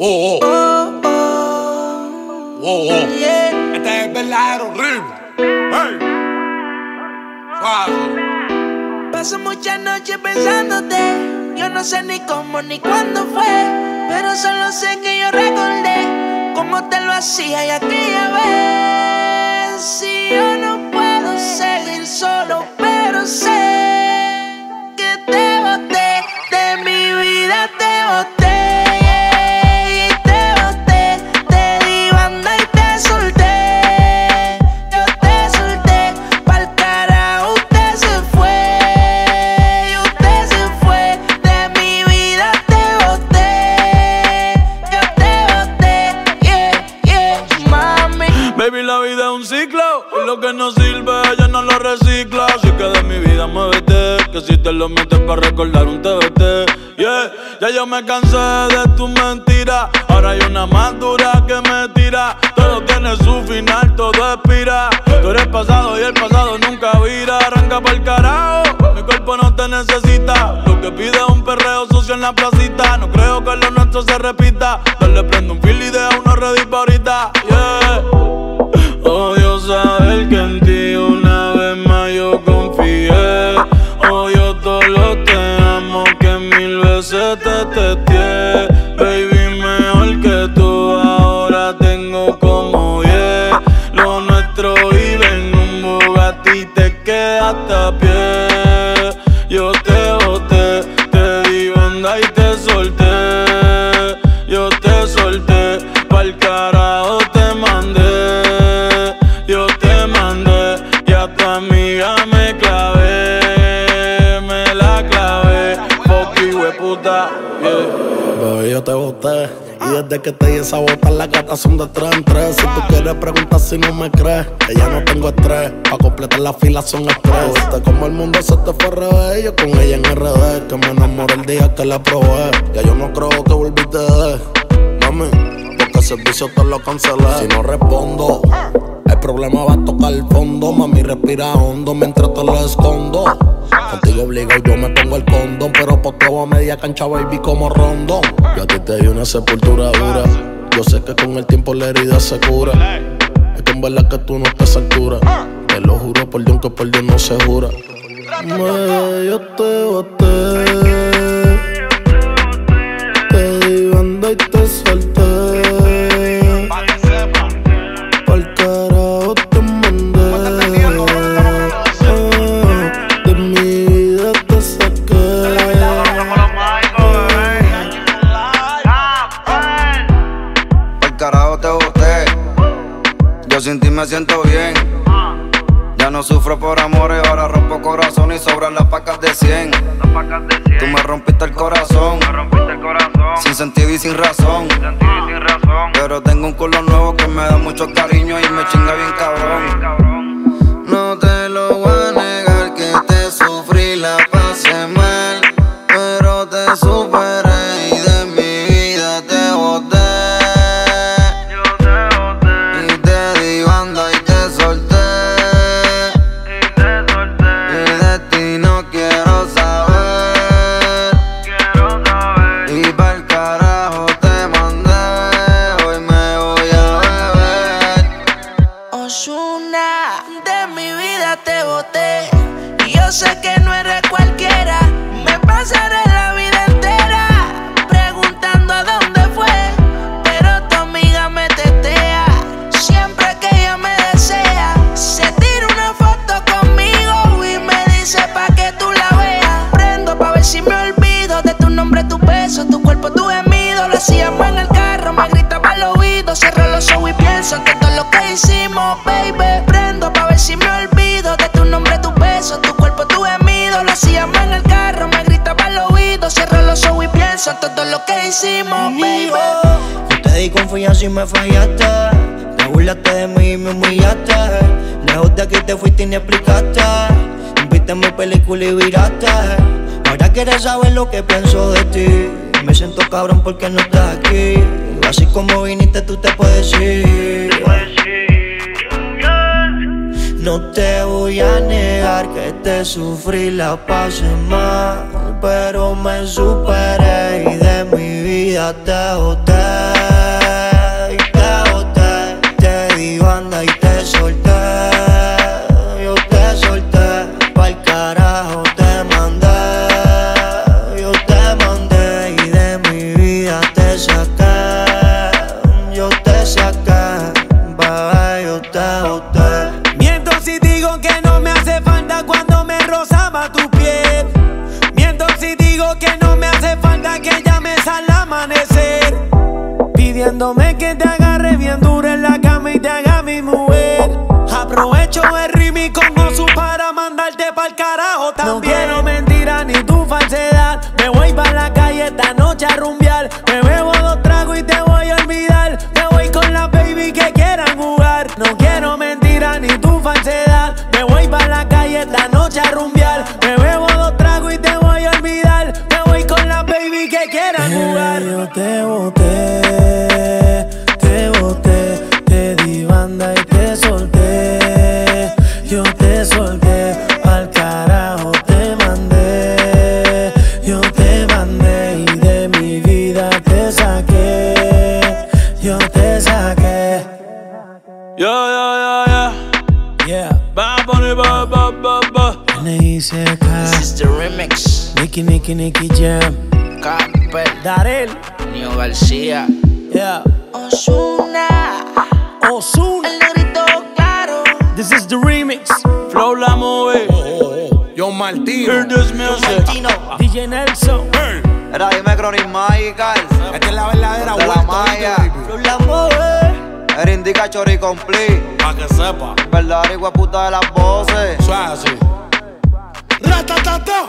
Oh, oh. Oh, oh. Este es el verdadero ritmo. Hey. Suave. Paso muchas noches pensándote. Yo no sé ni cómo ni cuándo fue. Pero solo sé que yo recordé cómo te lo hacía y aquella vez. Si yo Baby, la vida es un ciclo y lo que no sirve ella no lo recicla. Así que de mi vida muévete, que si te lo metes para recordar un TBT. Yeah, ya yo me cansé de tu mentira. Ahora hay una más dura que me tira. Todo tiene su final, todo expira. Tú eres pasado y el pasado nunca vira. Arranca pa'l carajo, mi cuerpo no te necesita. Lo que pide es un perreo sucio en la placita. No creo que lo nuestro se repita. Dale, prendo un fil y deja uno ready pa' ahorita. Yeah. Odio saber que en ti una vez más yo confié. Odio todo lo te amo que mil veces te testé. Baby, mejor que tú ahora tengo como diez. Lo nuestro vive en un Bugatti te quedaste a pie. Yo te boté, te di banda y te Y desde que te di esa bota, las gatas son de tres en tres. Si tú quieres preguntar si no me crees, que ya no tengo estrés. Pa' completar la fila son estrés. Viste como el mundo se te fue revés. Yo con ella en RD, que me enamoré el día que la probé. Ya yo no creo que volviste de mami, porque el servicio te lo cancelé. Si no respondo, el problema va a tocar el fondo. Mami, respira hondo mientras te lo escondo. Contigo obligado yo me pongo el condón, pero poteo a media cancha, baby, como rondón. Yo a ti te di una sepultura dura. Yo sé que con el tiempo la herida se cura. Es que en verdad que tú no estás a altura. Te lo juro por Dios que por Dios no se jura. Me, yo te boté. Carajo te boté. Yo sin ti me siento bien. Ya no sufro por amores, ahora rompo corazón y sobran las pacas de 100. Tú me rompiste el corazón. Sin sentido y sin razón. Pero tengo un culo nuevo que me da mucho cariño y me chinga bien cabrón. No eres cualquiera. Me pasaré la vida entera preguntando a dónde fue. Pero tu amiga me tetea. Siempre que ella me desea, se tira una foto conmigo y me dice pa' que tú la veas. Prendo pa' ver si me olvido de tu nombre, tu beso, tu cuerpo, tu gemido. Lo hacíamos en el carro, me gritaba al oído. Cierro los ojos y pienso en todo lo que hicimos, baby. Prendo y me fallaste. Te burlaste de mí y me humillaste. Lejos de aquí te fuiste y ni explicaste. Viste mi película y viraste. Ahora quieres saber lo que pienso de ti. Me siento cabrón porque no estás aquí. Así como viniste, tú te puedes ir. No te voy a negar que te sufrí, la pasé mal. Pero me superé y de mi vida te boté. Falta que llames al amanecer. Pidiéndome que te agarre bien duro en la cama y te haga mi mujer. Aprovecho el ritmo con Osu para mandarte pa'l carajo también. No quiero mentira ni tu falsedad. Me voy pa' la calle esta noche a rumbear. Me bebo dos tragos y te voy a olvidar. Me voy con la baby que quieran jugar. No quiero mentira ni tu falsedad. Me voy pa' la calle esta noche a rumbear. Me bebo dos tragos y te voy a olvidar. Baby que quieran jugar. Yo te boté, te boté, te di banda y te solté. Yo te solté, al carajo te mandé. Yo te mandé y de mi vida te saqué. Yo te saqué. Yeah, yeah, yeah, yeah. Yeah. Bad Bunny, ba, ba, ba, ba. N.I.C.K. This is the remix. Nicky, Nicky, Nicky Jam. Capel, Darel. Nio García. Yeah. Osuna. Ozuna. El negrito claro. This is the remix. Flow la movie. John Martino. Hear this music. DJ Nelson. Era dime Chronic Magical. Esta es la verdadera De la. ¿oíste, baby? La mueve. Era indica chori complete. Pa' que sepa. Verdadera puta de las voces. Eso es así. Ratatata.